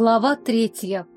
Глава третья.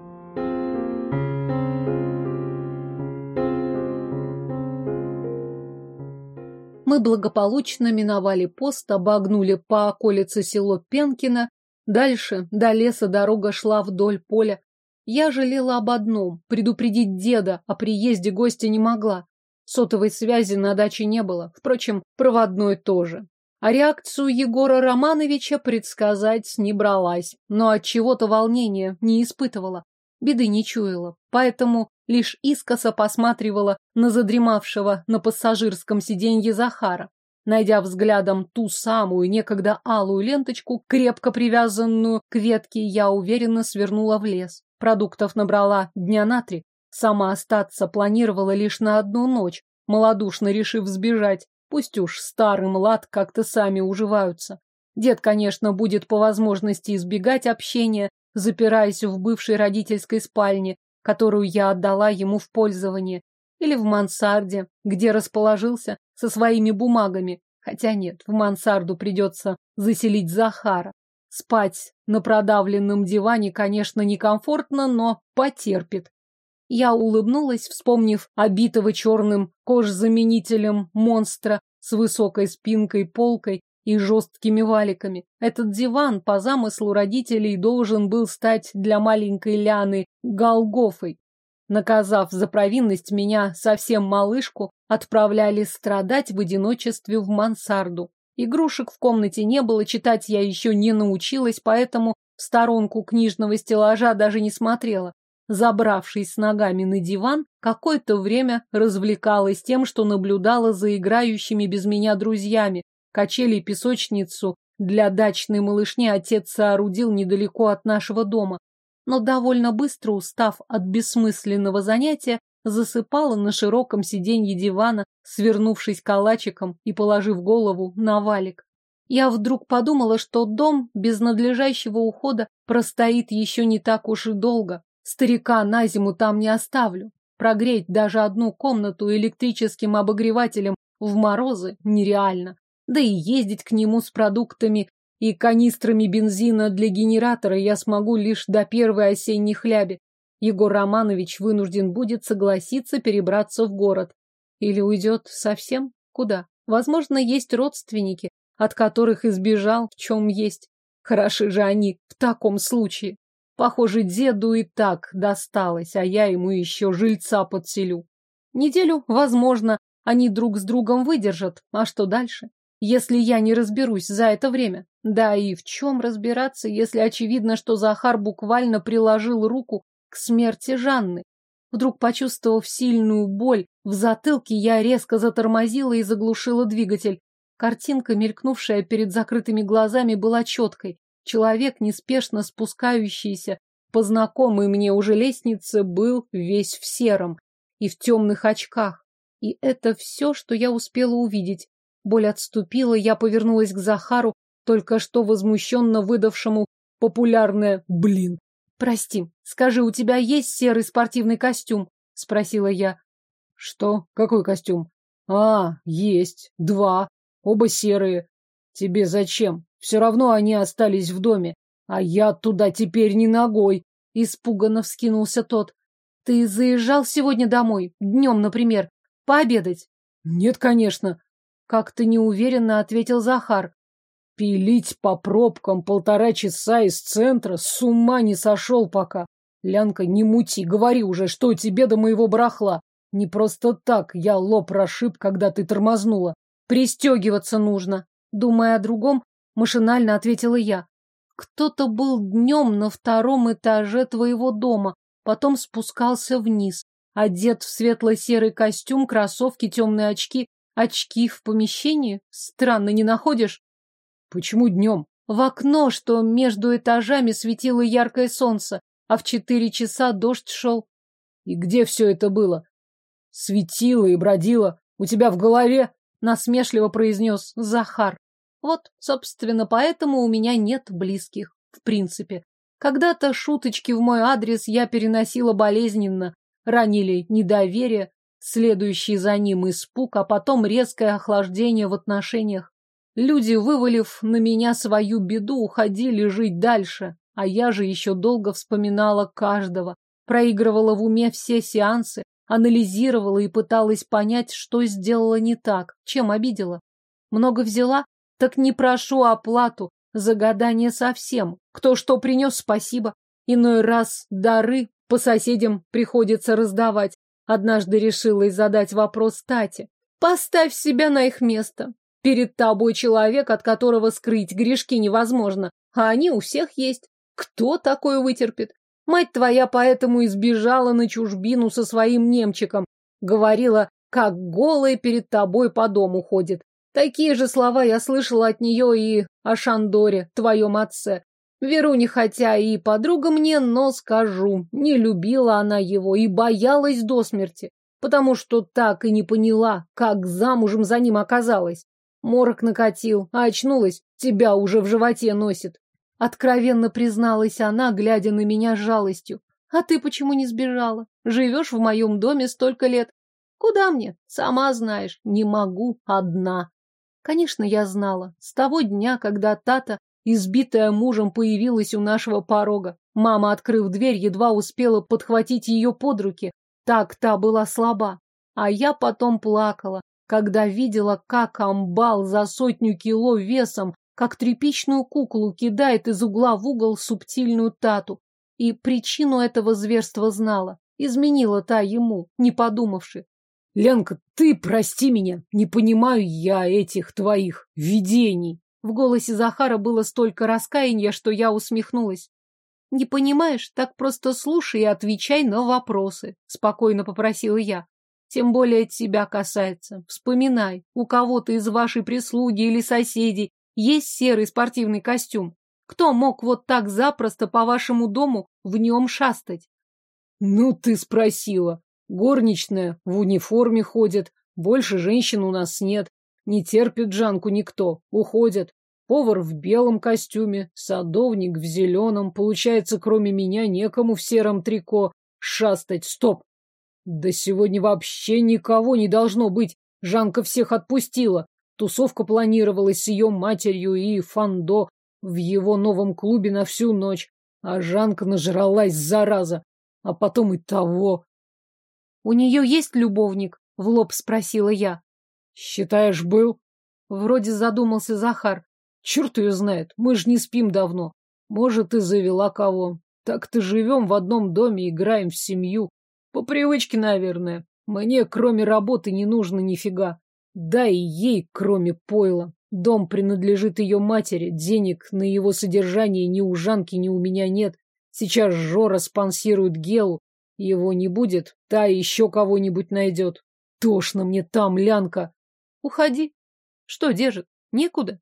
Мы благополучно миновали пост, обогнули по околице село Пенкино. Дальше до леса дорога шла вдоль поля. Я жалела об одном – предупредить деда о приезде гостя не могла. Сотовой связи на даче не было, впрочем, проводной тоже. А реакцию Егора Романовича предсказать не бралась, но от чего-то волнения не испытывала, беды не чуяла, поэтому лишь искоса посматривала на задремавшего на пассажирском сиденье Захара. Найдя взглядом ту самую некогда алую ленточку, крепко привязанную к ветке, я уверенно свернула в лес. Продуктов набрала дня на три. Сама остаться планировала лишь на одну ночь, малодушно решив сбежать. Пусть уж старый млад как-то сами уживаются. Дед, конечно, будет по возможности избегать общения, запираясь в бывшей родительской спальне, которую я отдала ему в пользование, или в мансарде, где расположился со своими бумагами. Хотя нет, в мансарду придется заселить Захара. Спать на продавленном диване, конечно, некомфортно, но потерпит. Я улыбнулась, вспомнив обитого черным кожзаменителем монстра с высокой спинкой, полкой и жесткими валиками. Этот диван, по замыслу родителей, должен был стать для маленькой Ляны Голгофой. Наказав за провинность меня, совсем малышку, отправляли страдать в одиночестве в мансарду. Игрушек в комнате не было, читать я еще не научилась, поэтому в сторонку книжного стеллажа даже не смотрела забравшись с ногами на диван, какое-то время развлекалась тем, что наблюдала за играющими без меня друзьями. Качели и песочницу для дачной малышни отец соорудил недалеко от нашего дома. Но довольно быстро, устав от бессмысленного занятия, засыпала на широком сиденье дивана, свернувшись калачиком и положив голову на валик. Я вдруг подумала, что дом без надлежащего ухода простоит еще не так уж и долго. Старика на зиму там не оставлю. Прогреть даже одну комнату электрическим обогревателем в морозы нереально. Да и ездить к нему с продуктами и канистрами бензина для генератора я смогу лишь до первой осенней хляби. Егор Романович вынужден будет согласиться перебраться в город. Или уйдет совсем? Куда? Возможно, есть родственники, от которых избежал, в чем есть. Хороши же они в таком случае. Похоже, деду и так досталось, а я ему еще жильца подселю. Неделю, возможно, они друг с другом выдержат. А что дальше? Если я не разберусь за это время? Да и в чем разбираться, если очевидно, что Захар буквально приложил руку к смерти Жанны? Вдруг, почувствовав сильную боль в затылке, я резко затормозила и заглушила двигатель. Картинка, мелькнувшая перед закрытыми глазами, была четкой. Человек, неспешно спускающийся по знакомой мне уже лестнице, был весь в сером и в темных очках. И это все, что я успела увидеть. Боль отступила, я повернулась к Захару, только что возмущенно выдавшему популярное «блин». «Прости, скажи, у тебя есть серый спортивный костюм?» — спросила я. «Что? Какой костюм?» «А, есть. Два. Оба серые. Тебе зачем?» Все равно они остались в доме, а я туда теперь не ногой. Испуганно вскинулся тот. Ты заезжал сегодня домой, днем, например, пообедать? Нет, конечно. Как-то неуверенно ответил Захар. Пилить по пробкам полтора часа из центра с ума не сошел пока. Лянка, не мути, говори уже, что тебе до моего барахла. Не просто так я лоб расшиб, когда ты тормознула. Пристегиваться нужно. Думая о другом, Машинально ответила я. Кто-то был днем на втором этаже твоего дома, потом спускался вниз, одет в светло-серый костюм, кроссовки, темные очки. Очки в помещении? Странно, не находишь? Почему днем? В окно, что между этажами светило яркое солнце, а в четыре часа дождь шел. И где все это было? Светило и бродило. У тебя в голове? Насмешливо произнес Захар. Вот, собственно, поэтому у меня нет близких, в принципе. Когда-то шуточки в мой адрес я переносила болезненно, ранили недоверие, следующий за ним испуг, а потом резкое охлаждение в отношениях. Люди, вывалив на меня свою беду, уходили жить дальше, А я же еще долго вспоминала каждого, проигрывала в уме все сеансы, анализировала и пыталась понять, что сделала не так, чем обидела. Много взяла? Так не прошу оплату за гадание совсем. Кто что принес, спасибо. Иной раз дары по соседям приходится раздавать. Однажды решилась задать вопрос Тате. Поставь себя на их место. Перед тобой человек, от которого скрыть грешки невозможно, а они у всех есть. Кто такое вытерпит? Мать твоя поэтому избежала на чужбину со своим немчиком. Говорила, как голая перед тобой по дому ходит. Такие же слова я слышала от нее и о Шандоре, твоем отце. Веруне хотя и подруга мне, но скажу, не любила она его и боялась до смерти, потому что так и не поняла, как замужем за ним оказалась. Морок накатил, а очнулась, тебя уже в животе носит. Откровенно призналась она, глядя на меня с жалостью. А ты почему не сбежала? Живешь в моем доме столько лет. Куда мне? Сама знаешь, не могу одна. Конечно, я знала. С того дня, когда Тата, избитая мужем, появилась у нашего порога. Мама, открыв дверь, едва успела подхватить ее под руки. Так та была слаба. А я потом плакала, когда видела, как амбал за сотню кило весом, как тряпичную куклу кидает из угла в угол субтильную тату. И причину этого зверства знала. Изменила та ему, не подумавши. Ленка, ты прости меня, не понимаю я этих твоих видений. В голосе Захара было столько раскаяния, что я усмехнулась. Не понимаешь, так просто слушай и отвечай на вопросы, спокойно попросила я. Тем более тебя касается. Вспоминай, у кого-то из вашей прислуги или соседей есть серый спортивный костюм. Кто мог вот так запросто по вашему дому в нем шастать? Ну, ты спросила. Горничная в униформе ходит, больше женщин у нас нет. Не терпит Жанку никто, уходят. Повар в белом костюме, садовник в зеленом. Получается, кроме меня некому в сером трико шастать. Стоп! Да сегодня вообще никого не должно быть. Жанка всех отпустила. Тусовка планировалась с ее матерью и Фандо в его новом клубе на всю ночь. А Жанка нажралась, зараза. А потом и того. У нее есть любовник? В лоб спросила я. Считаешь, был? Вроде задумался Захар. Черт ее знает, мы ж не спим давно. Может, и завела кого. Так-то живем в одном доме, играем в семью. По привычке, наверное. Мне, кроме работы, не нужно нифига. Да и ей, кроме пойла. Дом принадлежит ее матери, денег на его содержание ни у Жанки, ни у меня нет. Сейчас Жора спонсирует Гелу, его не будет, та еще кого-нибудь найдет. Тошно мне там, Лянка. Уходи. Что держит? Некуда.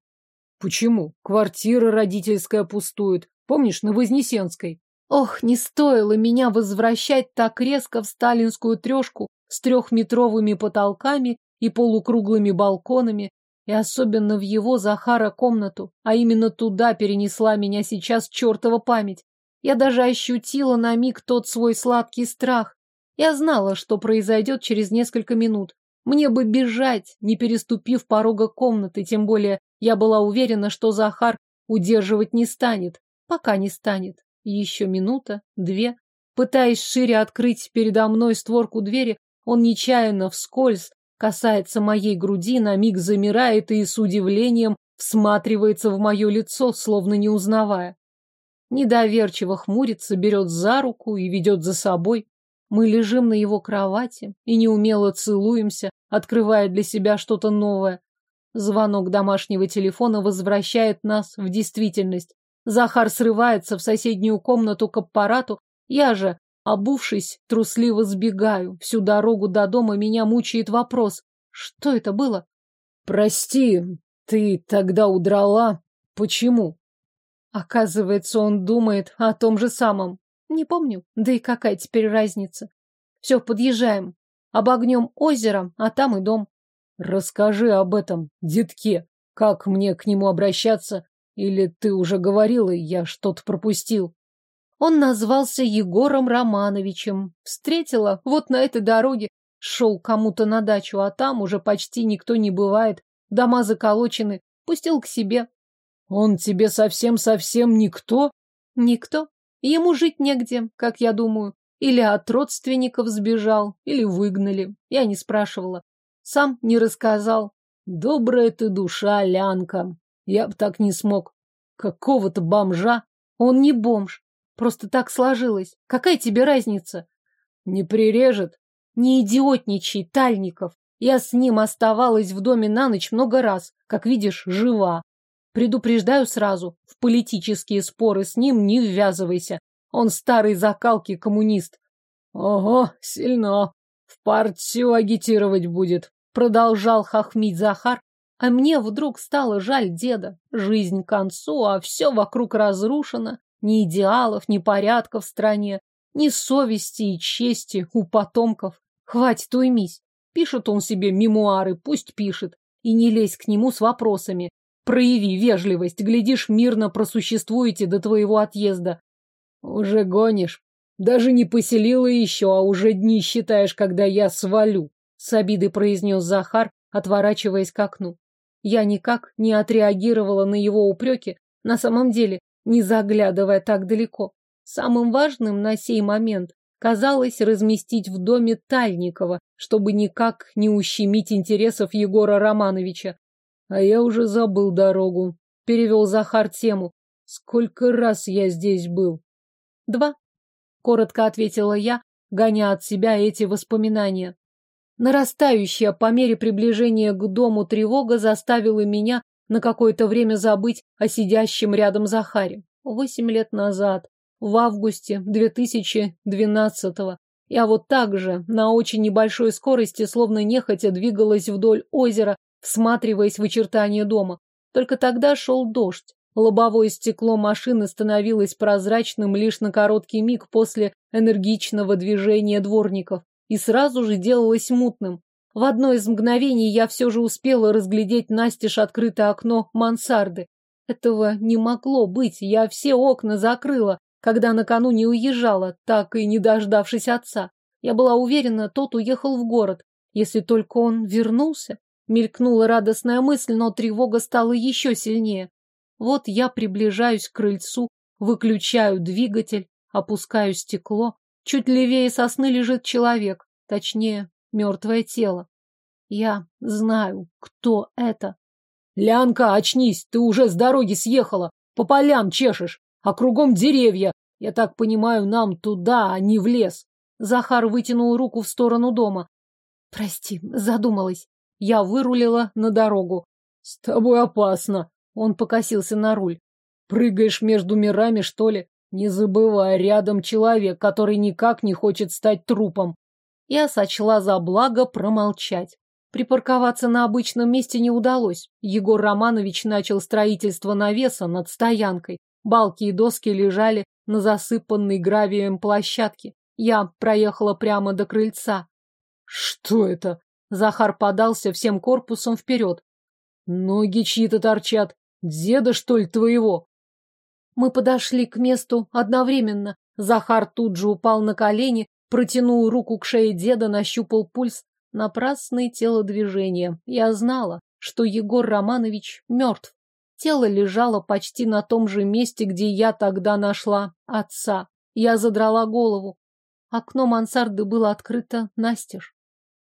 Почему? Квартира родительская пустует. Помнишь, на Вознесенской? Ох, не стоило меня возвращать так резко в сталинскую трешку с трехметровыми потолками и полукруглыми балконами, и особенно в его Захара комнату, а именно туда перенесла меня сейчас чертова память. Я даже ощутила на миг тот свой сладкий страх. Я знала, что произойдет через несколько минут. Мне бы бежать, не переступив порога комнаты, тем более я была уверена, что Захар удерживать не станет, пока не станет. Еще минута, две. Пытаясь шире открыть передо мной створку двери, он нечаянно вскользь касается моей груди, на миг замирает и с удивлением всматривается в мое лицо, словно не узнавая недоверчиво хмурится, берет за руку и ведет за собой. Мы лежим на его кровати и неумело целуемся, открывая для себя что-то новое. Звонок домашнего телефона возвращает нас в действительность. Захар срывается в соседнюю комнату к аппарату. Я же, обувшись, трусливо сбегаю. Всю дорогу до дома меня мучает вопрос. Что это было? Прости, ты тогда удрала. Почему? Оказывается, он думает о том же самом. Не помню, да и какая теперь разница. Все, подъезжаем. Обогнем озеро, а там и дом. Расскажи об этом, детке. Как мне к нему обращаться? Или ты уже говорила, я что-то пропустил? Он назвался Егором Романовичем. Встретила вот на этой дороге. Шел кому-то на дачу, а там уже почти никто не бывает. Дома заколочены. Пустил к себе. Он тебе совсем-совсем никто? Никто. Ему жить негде, как я думаю. Или от родственников сбежал, или выгнали. Я не спрашивала. Сам не рассказал. Добрая ты душа, Лянка. Я б так не смог. Какого-то бомжа. Он не бомж. Просто так сложилось. Какая тебе разница? Не прирежет? Не идиотничай, Тальников. Я с ним оставалась в доме на ночь много раз. Как видишь, жива. Предупреждаю сразу, в политические споры с ним не ввязывайся. Он старый закалки коммунист. Ого, сильно. В партию агитировать будет. Продолжал хохмить Захар, а мне вдруг стало жаль деда. Жизнь к концу, а все вокруг разрушено. Ни идеалов, ни порядка в стране, ни совести и чести у потомков. Хватит уймись. Пишет он себе мемуары, пусть пишет. И не лезь к нему с вопросами. Прояви вежливость, глядишь, мирно просуществуете до твоего отъезда. Уже гонишь. Даже не поселила еще, а уже дни считаешь, когда я свалю. С обидой произнес Захар, отворачиваясь к окну. Я никак не отреагировала на его упреки, на самом деле, не заглядывая так далеко. Самым важным на сей момент казалось разместить в доме Тальникова, чтобы никак не ущемить интересов Егора Романовича. А я уже забыл дорогу. Перевел Захар тему. Сколько раз я здесь был? Два. Коротко ответила я, гоня от себя эти воспоминания. Нарастающая по мере приближения к дому тревога заставила меня на какое-то время забыть о сидящем рядом Захаре. Восемь лет назад, в августе 2012-го, я вот так же, на очень небольшой скорости, словно нехотя двигалась вдоль озера, всматриваясь в очертания дома. Только тогда шел дождь. Лобовое стекло машины становилось прозрачным лишь на короткий миг после энергичного движения дворников и сразу же делалось мутным. В одно из мгновений я все же успела разглядеть настежь открытое окно мансарды. Этого не могло быть, я все окна закрыла, когда накануне уезжала, так и не дождавшись отца. Я была уверена, тот уехал в город, если только он вернулся. Мелькнула радостная мысль, но тревога стала еще сильнее. Вот я приближаюсь к крыльцу, выключаю двигатель, опускаю стекло, Чуть левее сосны лежит человек, точнее, мертвое тело. Я знаю, кто это. Лянка, очнись, ты уже с дороги съехала, по полям чешешь, а кругом деревья. Я так понимаю, нам туда, а не в лес. Захар вытянул руку в сторону дома. Прости, задумалась. Я вырулила на дорогу. С тобой опасно. Он покосился на руль. Прыгаешь между мирами, что ли? Не забывай, рядом человек, который никак не хочет стать трупом. Я сочла за благо промолчать. Припарковаться на обычном месте не удалось. Егор Романович начал строительство навеса над стоянкой. Балки и доски лежали на засыпанной гравием площадке. Я проехала прямо до крыльца. Что это? Захар подался всем корпусом вперед. Ноги чьи-то торчат. Деда, что ли, твоего? Мы подошли к месту одновременно. Захар тут же упал на колени, протянул руку к шее деда, нащупал пульс. Напрасные телодвижения. Я знала, что Егор Романович мертв. Тело лежало почти на том же месте, где я тогда нашла отца. Я задрала голову. Окно мансарды было открыто настежь.